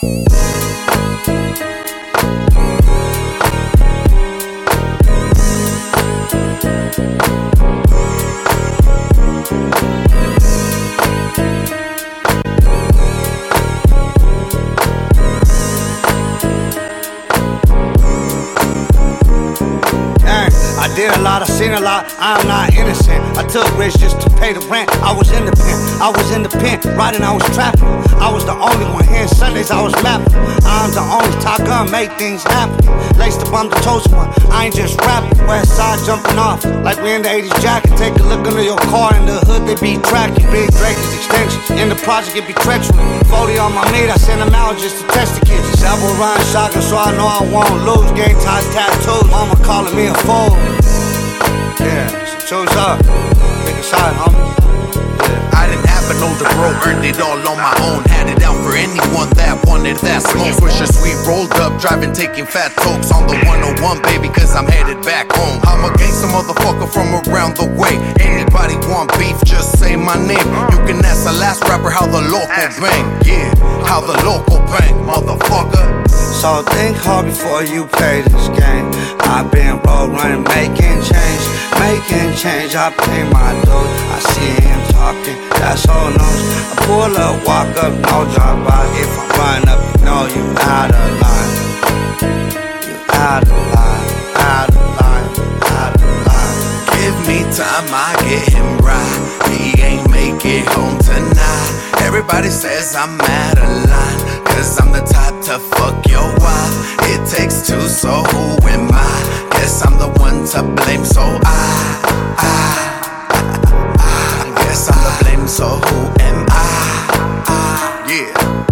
Thank you. Did a lot, I seen a lot, I'm not innocent. I took risks just to pay the rent. I was in the pen, I was in the pen, riding, I was trapping. I was the only one here Sundays, I was mapping. I'm the only top gun, make things happen. Laced up, I'm the toast one, I ain't just rapping. West side jumping off, like we in the 80s jacket. Take a look under your car in the hood, they be tracking. Big Drake's extensions, in the project, it be treacherous. 40 on my meat, I send them out just to test the kids. Several run shotgun, so I know I won't lose. Game ties, tattoos, mama calling me a fool. Yeah, so choose up. Pick a side, homie. I didn't have an older bro, earned it all on my own. Had it out for anyone that wanted that smoke. Swisher sweet rolled up, driving, taking fat tokes on the 101, baby, cause I'm headed back home. I'm a gangster motherfucker from around the way. Anybody want beef, just say my name. You can ask the last rapper how the local bang. Yeah, how the local bang, motherfucker. So think hard before you play this game. I've been road running, making change, making change. I pay my dues. I see him talking, that's all knows. I pull up, walk up, no drop by. If I run up, know you out of line. You out of line, out of line, out of line. Give me time, I get him right. He ain't make it home tonight. Everybody says I'm out of line. Cause I'm the type to fuck your wife. It takes two, so who am I? Guess I'm the one to blame, so I, So who am I? Yeah.